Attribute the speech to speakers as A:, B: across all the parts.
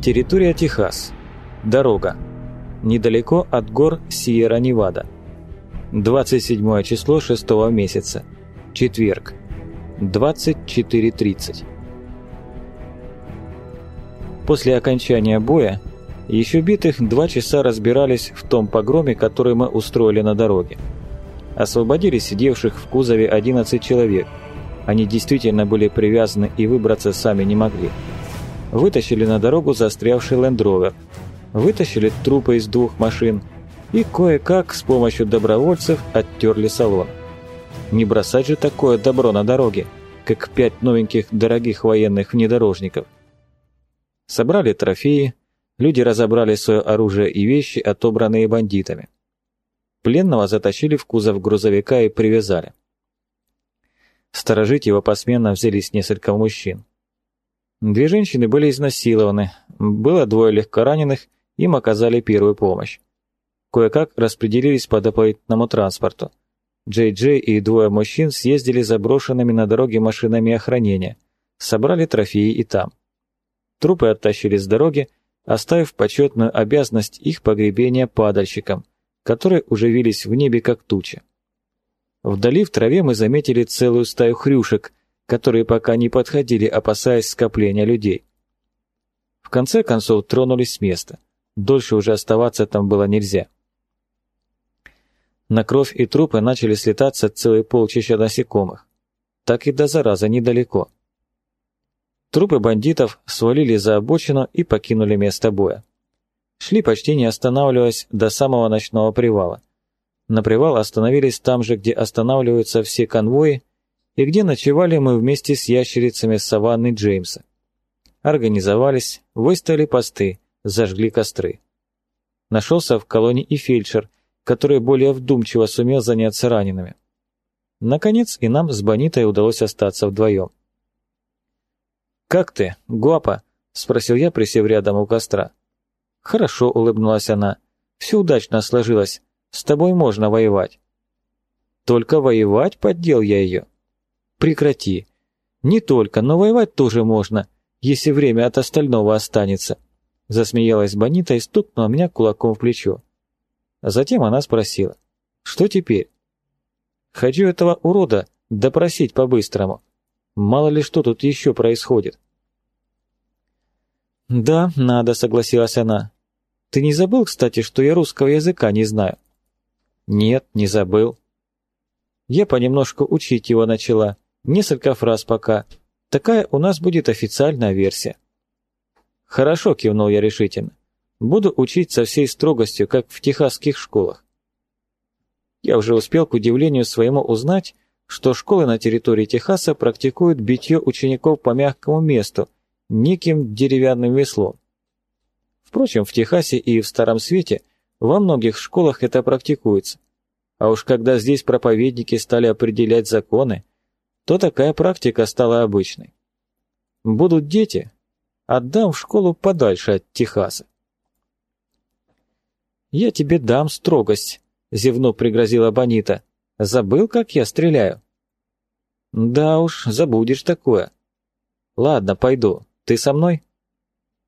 A: Территория Техас. Дорога. Недалеко от гор Сьерра-Невада. 27 число 6 месяца. Четверг. 24.30. После окончания боя еще битых два часа разбирались в том погроме, который мы устроили на дороге. Освободили сидевших в кузове 11 человек. Они действительно были привязаны и выбраться сами не могли вытащили на дорогу застрявший лендровер, вытащили трупы из двух машин и кое-как с помощью добровольцев оттерли салон. Не бросать же такое добро на дороге, как пять новеньких дорогих военных внедорожников. Собрали трофеи, люди разобрали свое оружие и вещи, отобранные бандитами. Пленного затащили в кузов грузовика и привязали. Сторожить его посменно взялись несколько мужчин. Две женщины были изнасилованы, было двое легкораненых, им оказали первую помощь. Кое-как распределились по дополнительному транспорту. Джей Джей и двое мужчин съездили заброшенными на дороге машинами охранения, собрали трофеи и там. Трупы оттащили с дороги, оставив почетную обязанность их погребения падальщикам, которые уже вились в небе как тучи. Вдали в траве мы заметили целую стаю хрюшек, которые пока не подходили, опасаясь скопления людей. В конце концов тронулись с места. Дольше уже оставаться там было нельзя. На кровь и трупы начали слетаться целые полчища насекомых. Так и до зараза недалеко. Трупы бандитов свалили за обочину и покинули место боя. Шли почти не останавливаясь до самого ночного привала. На привал остановились там же, где останавливаются все конвои, и где ночевали мы вместе с ящерицами саванны Джеймса. Организовались, выставили посты, зажгли костры. Нашелся в колонии и фельдшер, который более вдумчиво сумел заняться ранеными. Наконец и нам с Бонитой удалось остаться вдвоем. «Как ты, Гуапа?» — спросил я, присев рядом у костра. «Хорошо», — улыбнулась она. «Все удачно сложилось. С тобой можно воевать». «Только воевать?» — поддел я ее. Прекрати. Не только, но воевать тоже можно, если время от остального останется. Засмеялась Бонита и стукнула меня кулаком в плечо. А затем она спросила, что теперь? Хочу этого урода допросить по-быстрому. Мало ли что тут еще происходит. «Да, надо», — согласилась она. «Ты не забыл, кстати, что я русского языка не знаю?» «Нет, не забыл». Я понемножку учить его начала, Несколько фраз пока. Такая у нас будет официальная версия. Хорошо, кивнул я решительно. Буду учить со всей строгостью, как в техасских школах. Я уже успел к удивлению своему узнать, что школы на территории Техаса практикуют битье учеников по мягкому месту, неким деревянным веслом. Впрочем, в Техасе и в Старом Свете во многих школах это практикуется. А уж когда здесь проповедники стали определять законы, то такая практика стала обычной. Будут дети, отдам в школу подальше от Техаса. «Я тебе дам строгость», — зевнув пригрозила Бонита. «Забыл, как я стреляю?» «Да уж, забудешь такое». «Ладно, пойду. Ты со мной?»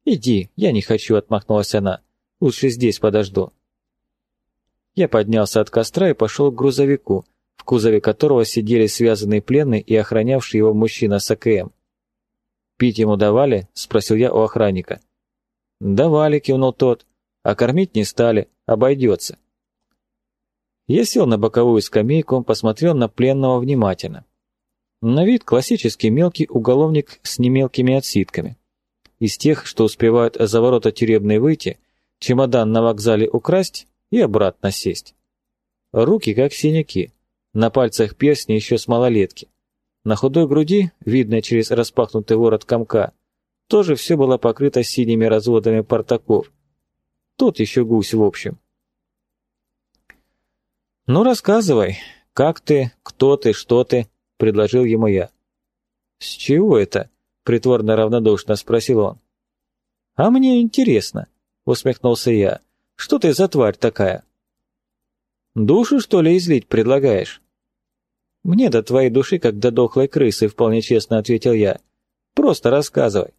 A: «Иди, я не хочу», — отмахнулась она. «Лучше здесь подожду». Я поднялся от костра и пошел к грузовику, в кузове которого сидели связанный пленный и охранявший его мужчина с АКМ. «Пить ему давали?» – спросил я у охранника. «Давали», – кивнул тот, – «а кормить не стали, обойдется». Я сел на боковую скамейку, посмотрел на пленного внимательно. На вид классический мелкий уголовник с немелкими отсидками. Из тех, что успевают за ворота тюремной выйти, чемодан на вокзале украсть и обратно сесть. Руки как синяки, на пальцах перстни еще с малолетки. На худой груди, видно через распахнутый ворот комка, тоже все было покрыто синими разводами портаков. Тут еще гусь в общем. «Ну, рассказывай, как ты, кто ты, что ты?» — предложил ему я. «С чего это?» — притворно равнодушно спросил он. «А мне интересно», — усмехнулся я. «Что ты за тварь такая?» Душу, что ли, излить предлагаешь? Мне до твоей души, как до дохлой крысы, вполне честно ответил я. Просто рассказывай.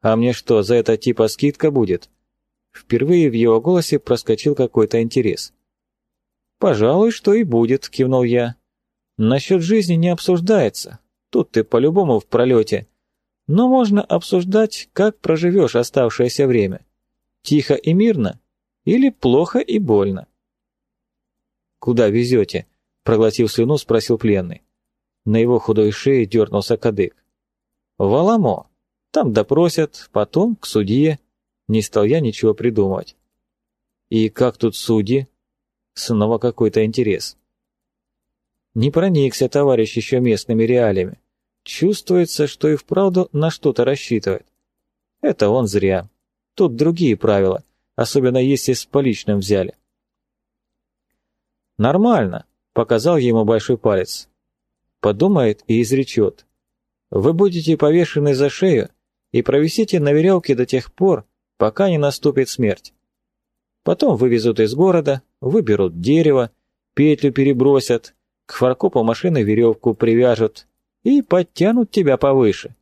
A: А мне что, за это типа скидка будет? Впервые в его голосе проскочил какой-то интерес. «Пожалуй, что и будет», — кивнул я. «Насчет жизни не обсуждается. Тут ты по-любому в пролете. Но можно обсуждать, как проживешь оставшееся время. Тихо и мирно или плохо и больно?» «Куда везете?» — проглотив слюну, спросил пленный. На его худой шее дернулся кадык. «В Аламо. Там допросят, потом к судье». Не стал я ничего придумывать. «И как тут судьи?» Снова какой-то интерес. Не проникся товарищ еще местными реалиями. Чувствуется, что и вправду на что-то рассчитывает. Это он зря. Тут другие правила, особенно если с поличным взяли. «Нормально», — показал ему большой палец. Подумает и изречет. «Вы будете повешены за шею и провисите на веревке до тех пор, пока не наступит смерть. Потом вывезут из города, выберут дерево, петлю перебросят, к фаркопу машины веревку привяжут и подтянут тебя повыше.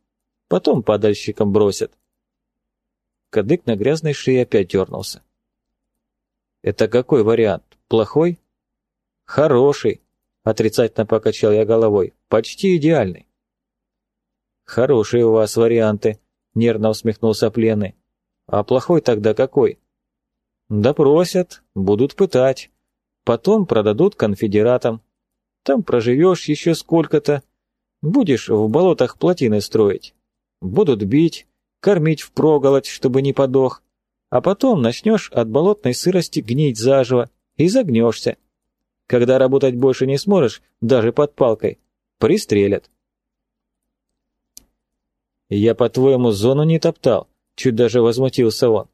A: Потом падальщикам бросят. Кадык на грязной шее опять дернулся. «Это какой вариант? Плохой?» «Хороший», — отрицательно покачал я головой, — «почти идеальный». «Хорошие у вас варианты», — нервно усмехнулся пленный. «А плохой тогда какой?» Допросят, будут пытать. Потом продадут конфедератам. Там проживешь еще сколько-то. Будешь в болотах плотины строить. Будут бить, кормить впроголодь, чтобы не подох. А потом начнешь от болотной сырости гнить заживо и загнешься. Когда работать больше не сможешь, даже под палкой, пристрелят. «Я, по-твоему, зону не топтал?» Чуть даже возмутился он.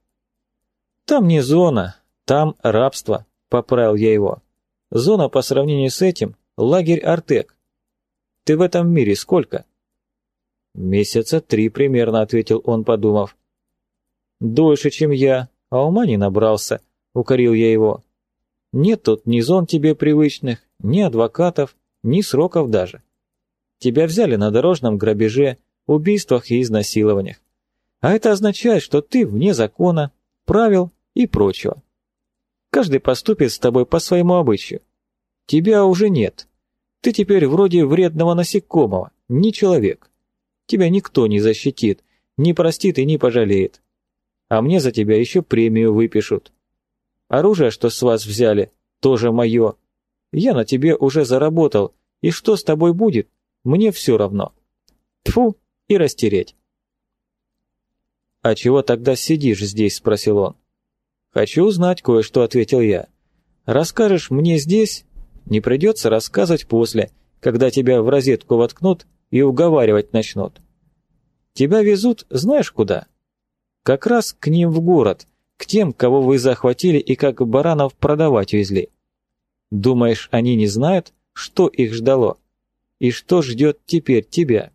A: «Там не зона, там рабство», — поправил я его. «Зона по сравнению с этим — лагерь Артек. Ты в этом мире сколько?» «Месяца три примерно», — ответил он, подумав. «Дольше, чем я, а ума не набрался», — укорил я его. «Нет тут ни зон тебе привычных, ни адвокатов, ни сроков даже. Тебя взяли на дорожном грабеже, убийствах и изнасилованиях. А это означает, что ты вне закона, правил и прочего. Каждый поступит с тобой по своему обычаю. Тебя уже нет. Ты теперь вроде вредного насекомого, не человек. Тебя никто не защитит, не простит и не пожалеет. А мне за тебя еще премию выпишут. Оружие, что с вас взяли, тоже мое. Я на тебе уже заработал, и что с тобой будет, мне все равно. Тфу и растереть. «А чего тогда сидишь здесь?» – спросил он. «Хочу узнать кое-что», – ответил я. «Расскажешь мне здесь? Не придется рассказывать после, когда тебя в розетку воткнут и уговаривать начнут. Тебя везут знаешь куда? Как раз к ним в город, к тем, кого вы захватили и как баранов продавать везли. Думаешь, они не знают, что их ждало? И что ждет теперь тебя?»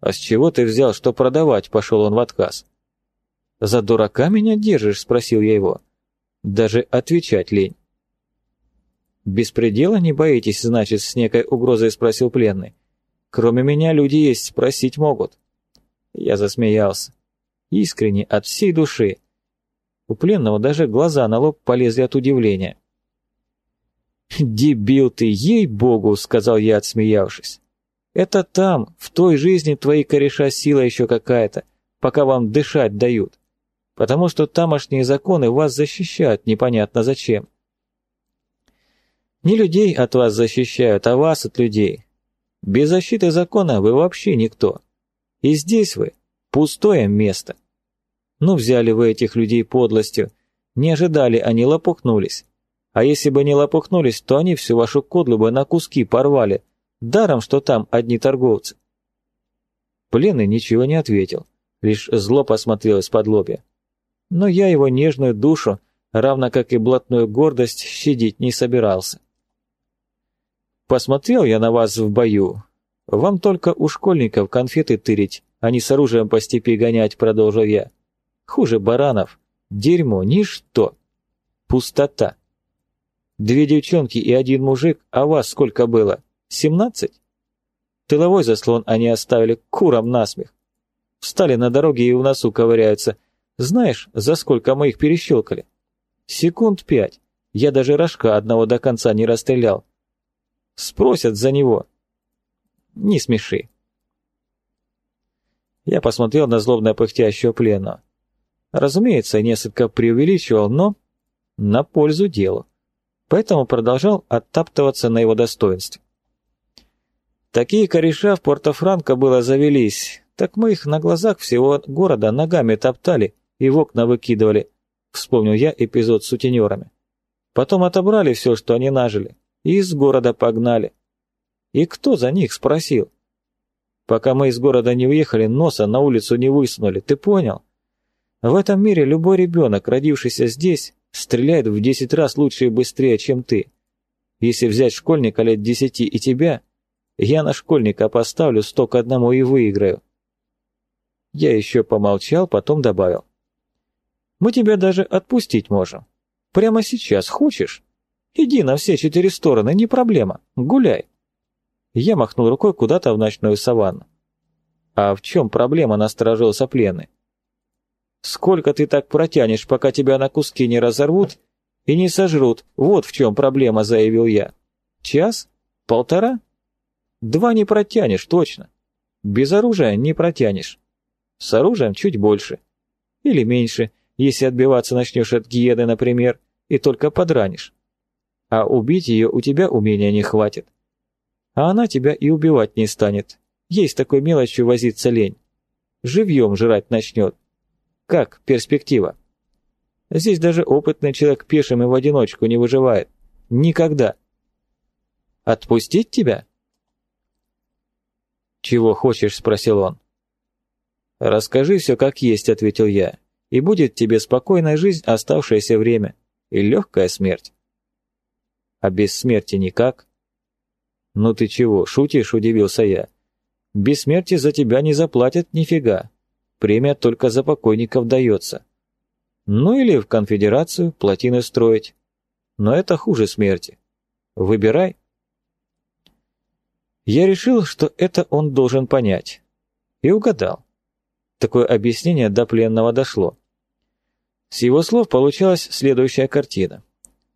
A: «А с чего ты взял, что продавать?» – пошел он в отказ. «За дурака меня держишь?» – спросил я его. Даже отвечать лень. «Беспредела не боитесь, значит, с некой угрозой?» – спросил пленный. «Кроме меня люди есть, спросить могут». Я засмеялся. Искренне, от всей души. У пленного даже глаза на лоб полезли от удивления. «Дебил ты, ей-богу!» — сказал я, отсмеявшись. Это там, в той жизни твои кореша сила еще какая-то, пока вам дышать дают. Потому что тамошние законы вас защищают непонятно зачем. Не людей от вас защищают, а вас от людей. Без защиты закона вы вообще никто. И здесь вы – пустое место. Ну, взяли вы этих людей подлостью, не ожидали, они лопухнулись. А если бы не лопухнулись, то они всю вашу кодлу бы на куски порвали, Даром, что там одни торговцы. Пленный ничего не ответил, лишь зло посмотрел из-под лобья. Но я его нежную душу, равно как и блатную гордость, щадить не собирался. Посмотрел я на вас в бою. Вам только у школьников конфеты тырить, а не с оружием по степи гонять, продолжил я. Хуже баранов. Дерьмо, ничто. Пустота. Две девчонки и один мужик, а вас сколько было? Семнадцать? Тыловой заслон они оставили курам насмех. Встали на дороге и в носу ковыряются. Знаешь, за сколько мы их перещелкали? Секунд пять. Я даже рожка одного до конца не расстрелял. Спросят за него. Не смеши. Я посмотрел на злобно пыхтящего пленного. Разумеется, несколько преувеличивал, но на пользу делу. Поэтому продолжал оттаптываться на его достоинстве. Такие кореша в Порто-Франко было завелись, так мы их на глазах всего города ногами топтали и в окна выкидывали, вспомнил я эпизод с сутенерами. Потом отобрали все, что они нажили, и из города погнали. И кто за них спросил? Пока мы из города не уехали, носа на улицу не высунули, ты понял? В этом мире любой ребенок, родившийся здесь, стреляет в десять раз лучше и быстрее, чем ты. Если взять школьника лет десяти и тебя, я на школьника поставлю сто к одному и выиграю. Я еще помолчал, потом добавил. Мы тебя даже отпустить можем. Прямо сейчас хочешь? Иди на все четыре стороны, не проблема, гуляй. Я махнул рукой куда-то в ночную саванну. А в чем проблема, насторожился пленный. Сколько ты так протянешь, пока тебя на куски не разорвут и не сожрут? Вот в чем проблема, заявил я. Час? Полтора? Два не протянешь, точно. Без оружия не протянешь. С оружием чуть больше. Или меньше, если отбиваться начнешь от гиены, например, и только подранишь. А убить ее у тебя умения не хватит. А она тебя и убивать не станет. Есть такой мелочью возиться лень. Живьем жрать начнет. Как перспектива? Здесь даже опытный человек пешим и в одиночку не выживает. Никогда. Отпустить тебя? «Чего хочешь?» – спросил он. «Расскажи все как есть», – ответил я, – «и будет тебе спокойная жизнь оставшееся время и легкая смерть». «А без смерти никак?» «Ну ты чего, шутишь?» – удивился я. «Без смерти за тебя не заплатят нифига. Премия только за покойников дается. Ну или в конфедерацию плотины строить. Но это хуже смерти. Выбирай». Я решил, что это он должен понять. И угадал. Такое объяснение до пленного дошло. С его слов получалась следующая картина.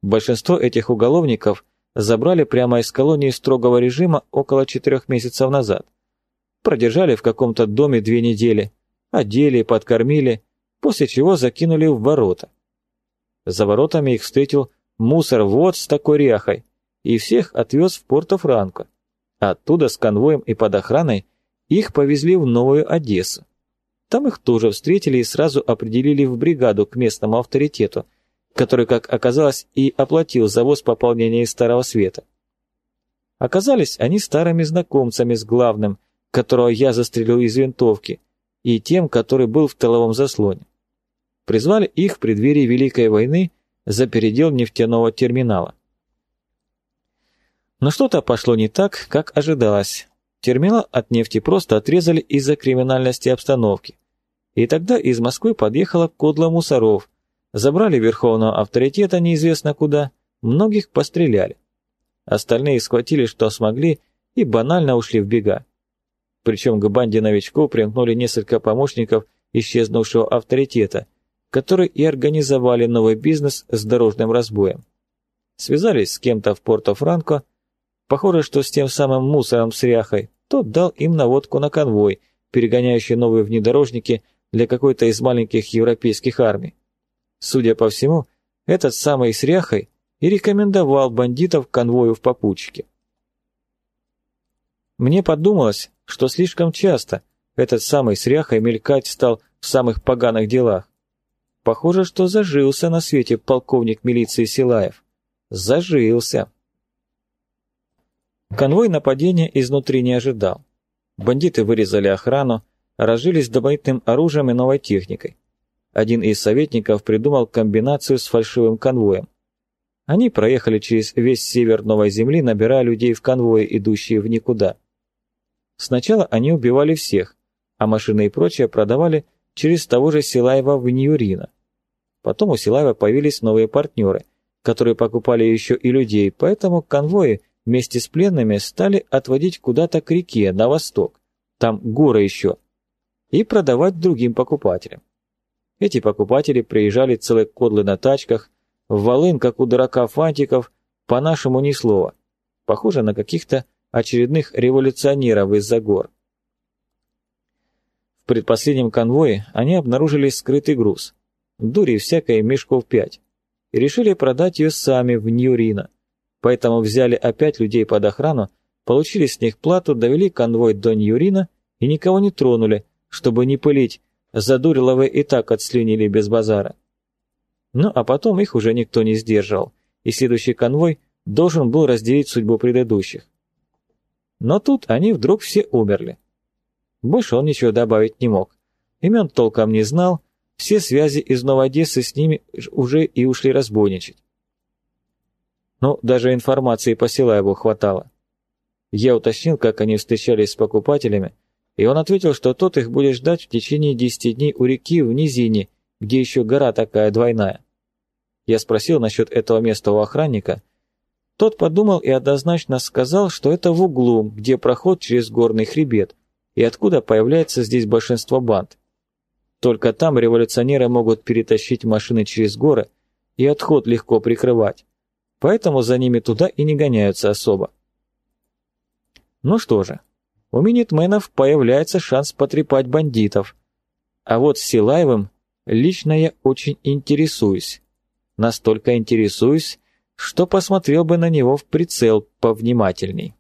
A: Большинство этих уголовников забрали прямо из колонии строгого режима около четырех месяцев назад. Продержали в каком-то доме две недели, одели, подкормили, после чего закинули в ворота. За воротами их встретил мусор вот с такой ряхой и всех отвез в Порто-Франко. Оттуда с конвоем и под охраной их повезли в Новую Одессу. Там их тоже встретили и сразу определили в бригаду к местному авторитету, который, как оказалось, и оплатил завоз пополнения из Старого Света. Оказались они старыми знакомцами с главным, которого я застрелил из винтовки, и тем, который был в тыловом заслоне. Призвали их в преддверии Великой войны за передел нефтяного терминала. Но что-то пошло не так, как ожидалось. Терминал от нефти просто отрезали из-за криминальности обстановки. И тогда из Москвы подъехала кодла мусоров, забрали верховного авторитета неизвестно куда, многих постреляли. Остальные схватили, что смогли, и банально ушли в бега. Причем к банде новичков примкнули несколько помощников исчезнувшего авторитета, которые и организовали новый бизнес с дорожным разбоем. Связались с кем-то в Порто-Франко, Похоже, что с тем самым мусором с ряхой, тот дал им наводку на конвой, перегоняющий новые внедорожники для какой-то из маленьких европейских армий. Судя по всему, этот самый с ряхой и рекомендовал бандитов конвою в попутчике. Мне подумалось, что слишком часто этот самый с ряхой мелькать стал в самых поганых делах. Похоже, что зажился на свете полковник милиции Силаев. Зажился. Конвой нападения изнутри не ожидал. Бандиты вырезали охрану, разжились добытым оружием и новой техникой. Один из советников придумал комбинацию с фальшивым конвоем. Они проехали через весь север Новой Земли, набирая людей в конвои, идущие в никуда. Сначала они убивали всех, а машины и прочее продавали через того же Силаева в Ньюрино. Потом у Силаева появились новые партнеры, которые покупали еще и людей, поэтому конвои – вместе с пленными стали отводить куда-то к реке, на восток. Там горы еще. и продавать другим покупателям. Эти покупатели приезжали целые кодлы на тачках, в волын, как у дурака фантиков, по-нашему ни слова. Похоже на каких-то очередных революционеров из-за гор. В предпоследнем конвое они обнаружили скрытый груз. Дури всякой мешков пять. И решили продать ее сами в Нью-Рино. Поэтому взяли опять людей под охрану, получили с них плату, довели конвой до Нью-Рино и никого не тронули, чтобы не пылить, задуриловы и так отслюнили без базара. Ну а потом их уже никто не сдерживал, и следующий конвой должен был разделить судьбу предыдущих. Но тут они вдруг все умерли. Больше он ничего добавить не мог. Имен толком не знал, все связи из Новой с ними уже и ушли разбойничать. Ну, даже информации по Силаеву хватало. Я уточнил, как они встречались с покупателями, и он ответил, что тот их будет ждать в течение десяти дней у реки в низине, где еще гора такая двойная. Я спросил насчет этого места у охранника. Тот подумал и однозначно сказал, что это в углу, где проход через горный хребет, и откуда появляется здесь большинство банд. Только там революционеры могут перетащить машины через горы и отход легко прикрывать. Поэтому за ними туда и не гоняются особо. Ну что же, у минитменов появляется шанс потрепать бандитов. А вот с Силаевым лично я очень интересуюсь. Настолько интересуюсь, что посмотрел бы на него в прицел повнимательней.